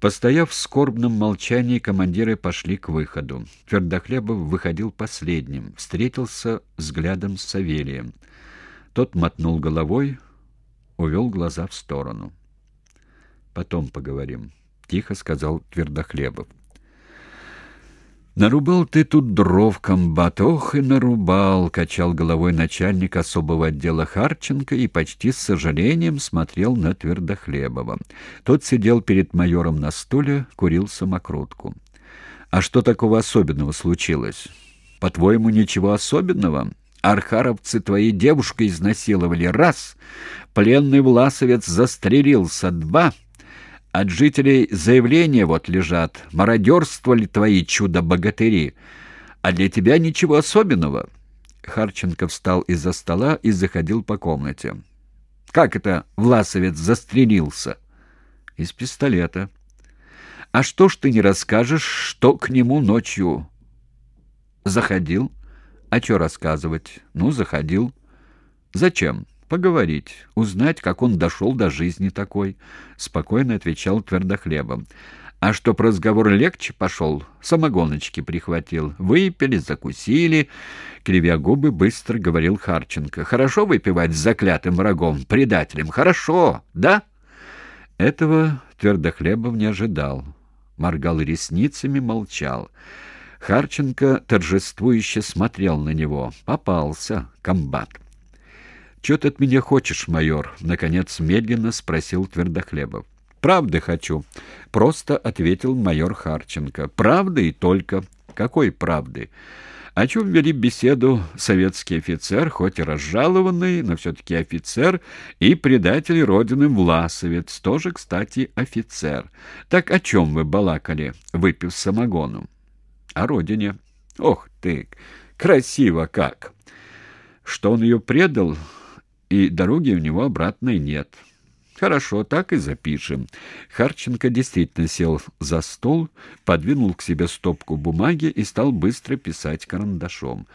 Постояв в скорбном молчании, командиры пошли к выходу. Твердохлебов выходил последним, встретился взглядом с Савелием. Тот мотнул головой, увел глаза в сторону. «Потом поговорим», — тихо сказал Твердохлебов. «Нарубал ты тут дров, комбат, ох и нарубал!» — качал головой начальник особого отдела Харченко и почти с сожалением смотрел на Твердохлебова. Тот сидел перед майором на стуле, курил самокрутку. «А что такого особенного случилось? По-твоему, ничего особенного?» Архаровцы твои девушку изнасиловали. Раз. Пленный власовец застрелился. Два. От жителей заявления вот лежат. Мародерствовали твои чудо-богатыри. А для тебя ничего особенного. Харченко встал из-за стола и заходил по комнате. Как это Власовец застрелился? Из пистолета. А что ж ты не расскажешь, что к нему ночью заходил? А что рассказывать? Ну, заходил. Зачем? Поговорить, узнать, как он дошел до жизни такой, спокойно отвечал твердохлебом. А чтоб разговор легче пошел, самогоночки прихватил. Выпили, закусили. Кривя губы, быстро говорил Харченко. Хорошо выпивать с заклятым врагом, предателем? Хорошо, да? Этого Твердохлебов не ожидал. Моргал ресницами, молчал. Харченко торжествующе смотрел на него. Попался, комбат. «Чё ты от меня хочешь, майор?» — наконец медленно спросил Твердохлебов. «Правды хочу», — просто ответил майор Харченко. «Правды и только». «Какой правды?» О чем вели беседу советский офицер, хоть и разжалованный, но все-таки офицер, и предатель Родины Власовец, тоже, кстати, офицер. Так о чем вы балакали, выпив самогону? О родине. Ох ты, красиво как! Что он ее предал, и дороги у него обратной нет. Хорошо, так и запишем. Харченко действительно сел за стол, подвинул к себе стопку бумаги и стал быстро писать карандашом.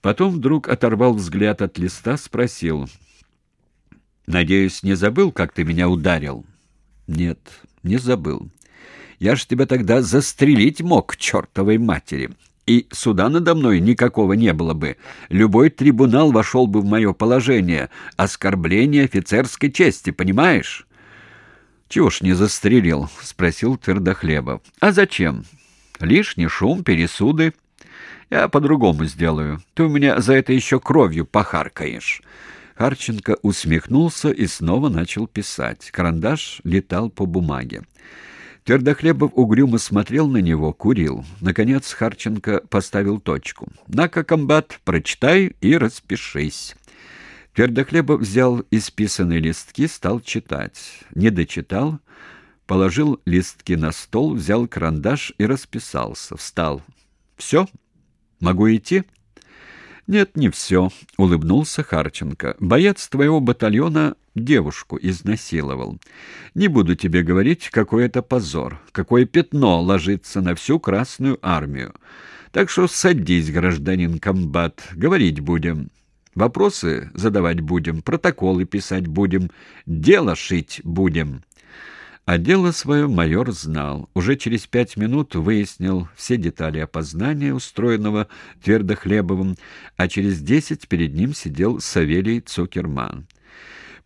Потом вдруг оторвал взгляд от листа, спросил. «Надеюсь, не забыл, как ты меня ударил?» «Нет, не забыл. Я ж тебя тогда застрелить мог, чертовой матери и суда надо мной никакого не было бы. Любой трибунал вошел бы в мое положение. Оскорбление офицерской чести, понимаешь? «Чего ж не застрелил?» — спросил Твердохлебов. «А зачем? Лишний шум, пересуды. Я по-другому сделаю. Ты у меня за это еще кровью похаркаешь». Харченко усмехнулся и снова начал писать. Карандаш летал по бумаге. Твердохлебов угрюмо смотрел на него, курил. Наконец Харченко поставил точку. «На-ка, комбат, прочитай и распишись». Твердохлебов взял исписанные листки, стал читать. Не дочитал, положил листки на стол, взял карандаш и расписался. Встал. «Все? Могу идти?» «Нет, не все», — улыбнулся Харченко. «Боец твоего батальона девушку изнасиловал. Не буду тебе говорить, какой это позор, какое пятно ложится на всю Красную Армию. Так что садись, гражданин комбат, говорить будем». Вопросы задавать будем, протоколы писать будем, дело шить будем. А дело свое майор знал. Уже через пять минут выяснил все детали опознания, устроенного Твердохлебовым, а через десять перед ним сидел Савелий Цукерман.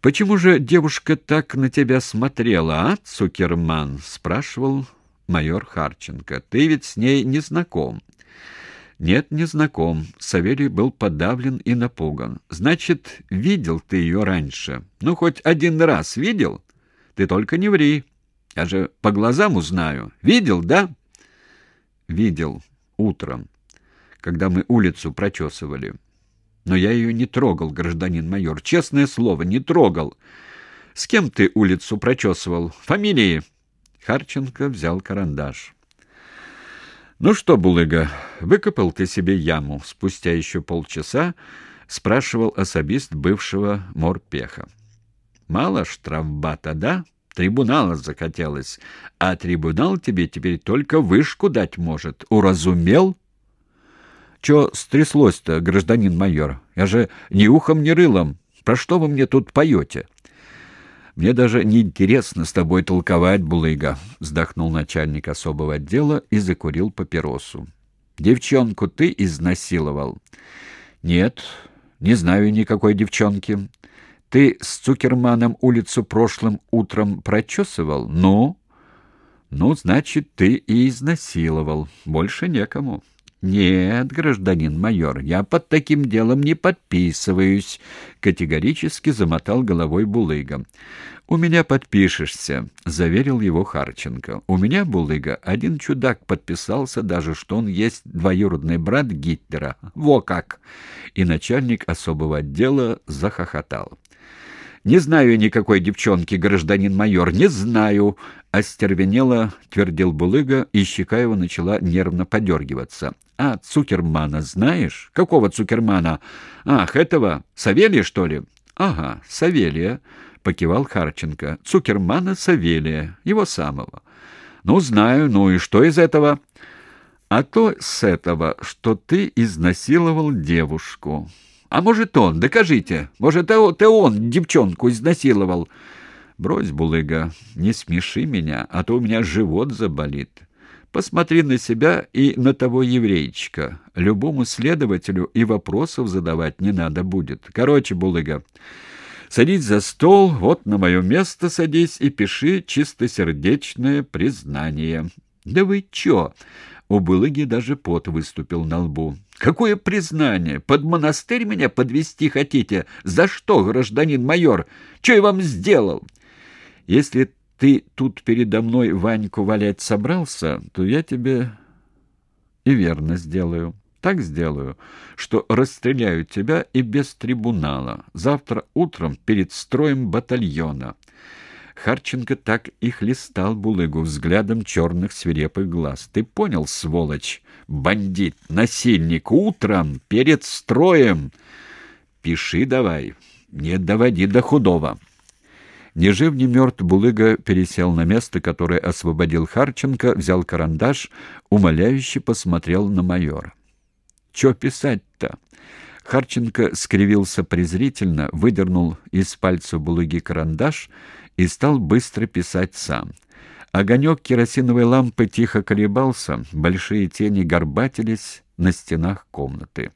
«Почему же девушка так на тебя смотрела, а, Цукерман?» — спрашивал майор Харченко. «Ты ведь с ней не знаком». «Нет, не знаком». Савелий был подавлен и напуган. «Значит, видел ты ее раньше? Ну, хоть один раз видел? Ты только не ври». Я же по глазам узнаю. Видел, да? Видел. Утром, когда мы улицу прочесывали. Но я ее не трогал, гражданин майор. Честное слово, не трогал. С кем ты улицу прочесывал? Фамилии? Харченко взял карандаш. «Ну что, Булыга, выкопал ты себе яму?» Спустя еще полчаса спрашивал особист бывшего морпеха. «Мало штрафбата, да?» Трибунала захотелось, а трибунал тебе теперь только вышку дать может. Уразумел? Чё стряслось-то, гражданин майор? Я же ни ухом, ни рылом. Про что вы мне тут поете? Мне даже не интересно с тобой толковать, Булыга, вздохнул начальник особого отдела и закурил папиросу. Девчонку ты изнасиловал? Нет, не знаю никакой девчонки. Ты с Цукерманом улицу прошлым утром прочесывал? Ну? Ну, значит, ты и изнасиловал. Больше некому. «Нет, гражданин майор, я под таким делом не подписываюсь», — категорически замотал головой Булыга. «У меня подпишешься», — заверил его Харченко. «У меня, Булыга, один чудак подписался даже, что он есть двоюродный брат Гитлера. Во как!» И начальник особого отдела захохотал. «Не знаю никакой девчонки, гражданин майор, не знаю!» Остервенело твердил Булыга, и щека его начала нервно подергиваться. «А, Цукермана знаешь? Какого Цукермана? Ах, этого? Савелия, что ли?» «Ага, Савелия», — покивал Харченко. «Цукермана Савелия, его самого». «Ну, знаю, ну и что из этого?» «А то с этого, что ты изнасиловал девушку». «А может, он? Докажите. Может, это он девчонку изнасиловал?» «Брось, Булыга, не смеши меня, а то у меня живот заболит». Посмотри на себя и на того еврейчика. Любому следователю и вопросов задавать не надо будет. Короче, Булыга, садись за стол, вот на мое место садись и пиши чистосердечное признание. Да вы чё? У Булыги даже пот выступил на лбу. Какое признание? Под монастырь меня подвести хотите? За что, гражданин майор? Что я вам сделал? Если ты тут передо мной Ваньку валять собрался, то я тебе и верно сделаю. Так сделаю, что расстреляю тебя и без трибунала. Завтра утром перед строем батальона». Харченко так и хлестал Булыгу взглядом черных свирепых глаз. «Ты понял, сволочь? Бандит, насильник, утром, перед строем! Пиши давай, не доводи до худого!» Ни жив, ни мертв Булыга пересел на место, которое освободил Харченко, взял карандаш, умоляюще посмотрел на майора. «Чё писать-то?» Харченко скривился презрительно, выдернул из пальца Булыги карандаш и стал быстро писать сам. Огонек керосиновой лампы тихо колебался, большие тени горбатились на стенах комнаты.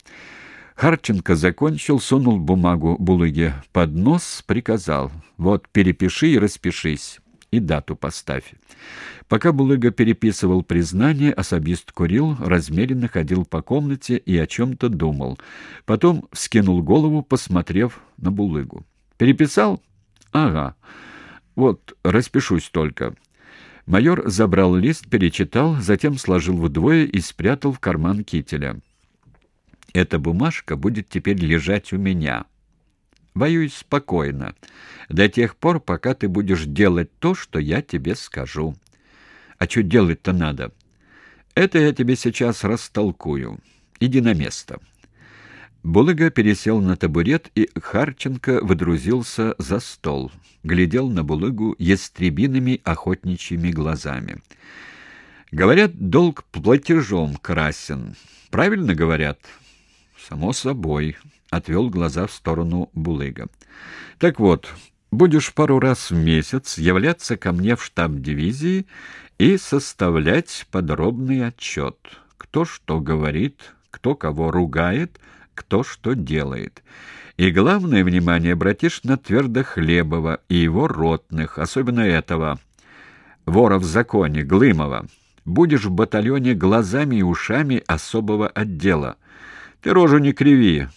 Харченко закончил, сунул бумагу Булыге под нос, приказал. «Вот, перепиши и распишись, и дату поставь». Пока Булыга переписывал признание, особист курил, размеренно ходил по комнате и о чем-то думал. Потом вскинул голову, посмотрев на Булыгу. «Переписал? Ага. Вот, распишусь только». Майор забрал лист, перечитал, затем сложил вдвое и спрятал в карман кителя. Эта бумажка будет теперь лежать у меня. Воюй спокойно, до тех пор, пока ты будешь делать то, что я тебе скажу. А что делать-то надо? Это я тебе сейчас растолкую. Иди на место». Булыга пересел на табурет, и Харченко выдрузился за стол. Глядел на Булыгу ястребиными охотничьими глазами. «Говорят, долг платежом красен. Правильно говорят?» «Само собой», — отвел глаза в сторону Булыга. «Так вот, будешь пару раз в месяц являться ко мне в штаб дивизии и составлять подробный отчет. Кто что говорит, кто кого ругает, кто что делает. И главное внимание обратишь на Твердохлебова и его ротных, особенно этого, вора в законе, Глымова. Будешь в батальоне глазами и ушами особого отдела». Ты рожу не криви.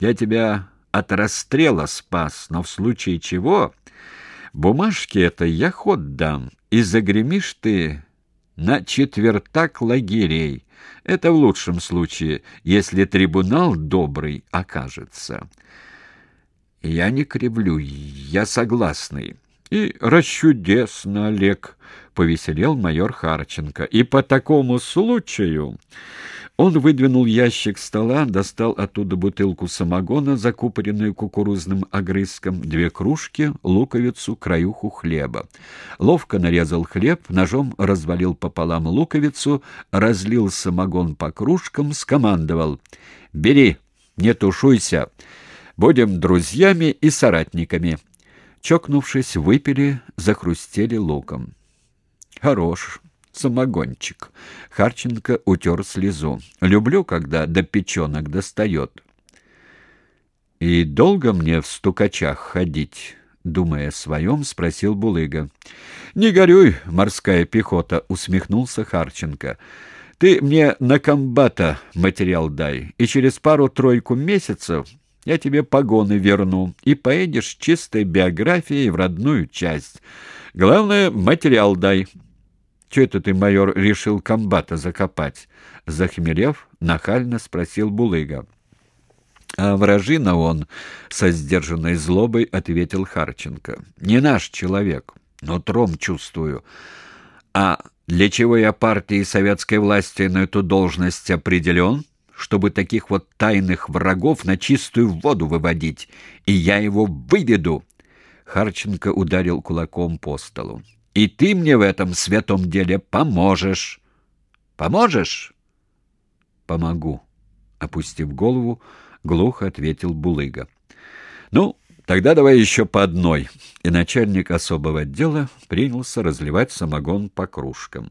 Я тебя от расстрела спас, но в случае чего бумажки это я ход дам, и загремишь ты на четвертак лагерей. Это в лучшем случае, если трибунал добрый окажется. Я не кривлю, я согласный. И расчудесно, Олег, — повеселел майор Харченко. И по такому случаю... Он выдвинул ящик стола, достал оттуда бутылку самогона, закупоренную кукурузным огрызком, две кружки, луковицу, краюху хлеба. Ловко нарезал хлеб, ножом развалил пополам луковицу, разлил самогон по кружкам, скомандовал «Бери, не тушуйся, будем друзьями и соратниками». Чокнувшись, выпили, захрустели луком. Хорош самогончик. Харченко утер слезу. Люблю, когда до печенок достает. И долго мне в стукачах ходить? Думая о своем, спросил Булыга. «Не горюй, морская пехота!» — усмехнулся Харченко. «Ты мне на комбата материал дай, и через пару-тройку месяцев я тебе погоны верну, и поедешь чистой биографией в родную часть. Главное, материал дай». «Че это ты, майор, решил комбата закопать?» Захмелев, нахально спросил Булыга. «А вражина он», — со сдержанной злобой ответил Харченко. «Не наш человек, но тром чувствую. А для чего я партии советской власти на эту должность определен?» чтобы таких вот тайных врагов на чистую воду выводить, и я его выведу. Харченко ударил кулаком по столу. И ты мне в этом святом деле поможешь. Поможешь? Помогу, опустив голову, глухо ответил Булыга. Ну, тогда давай еще по одной. И начальник особого отдела принялся разливать самогон по кружкам.